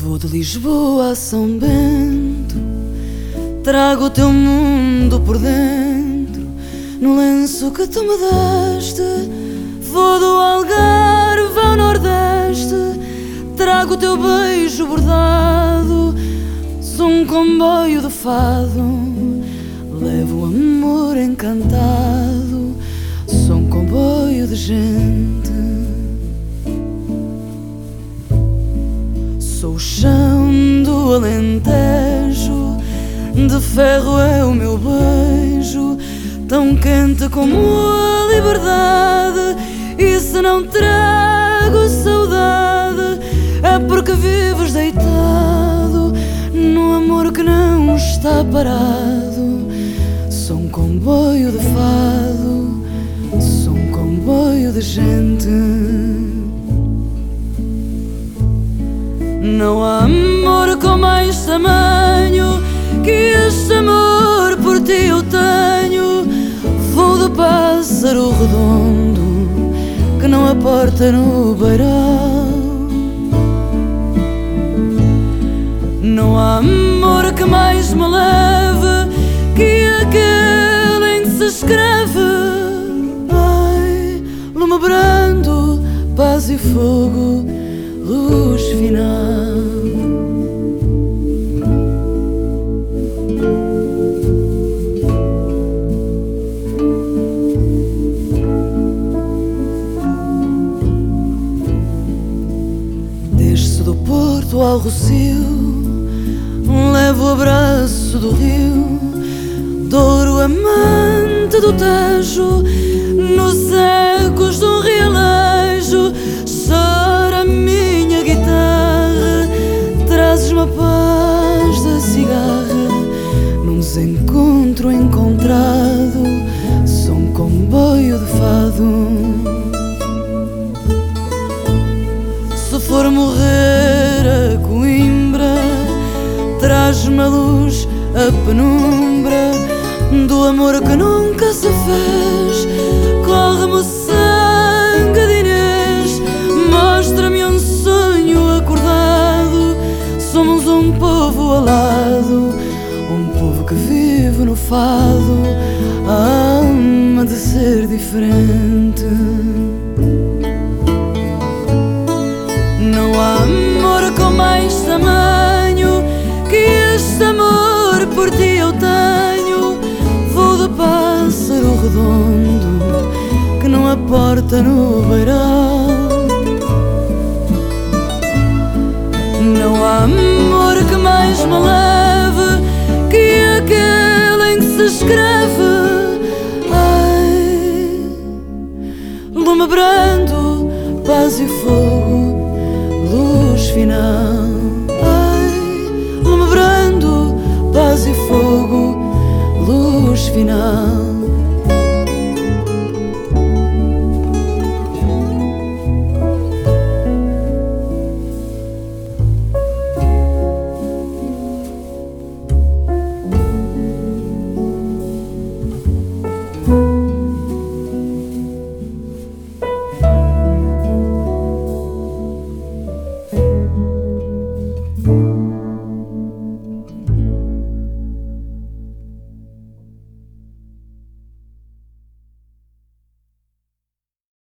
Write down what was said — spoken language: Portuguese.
Lisboa a São Bento, trago o teu mundo por dentro, no lenço que tu me deste. Vou do Algarve ao Nordeste, trago o teu beijo bordado. Sou um comboio de fado, levo o amor encantado. Sou um comboio de gente. Alentejo, de ferro é o meu beijo, tão quente como a liberdade. E se não trago saudade, é porque vives deitado no amor que não está parado. Sou um comboio de fado, sou um comboio de gente. Não há amor com mais tamanho que este amor por ti eu tenho. Vou de pássaro redondo que não aporta no beiral. Não há amor que mais me leve que aquele em que se escreve. Ai, lume brando, paz e fogo, Porto ao Rocio, levo o abraço do rio, Douro amante do Tejo, nos ecos do rialejo, chora a minha guitarra, trazes-me a paz da cigarra, num desencontro encontrado, traz-me a luz, a penumbra do amor que nunca se fez. Corre-me o sangue de Inês, mostra-me um sonho acordado. Somos um povo alado, um povo que vive no fado, a alma de ser diferente. Não há amor com mais tamanho no beiral. Não há amor que mais me leve que aquele em que se escreve. Ai, lume brando, paz e fogo luz final. Ai, lume brando, paz e fogo, luz final.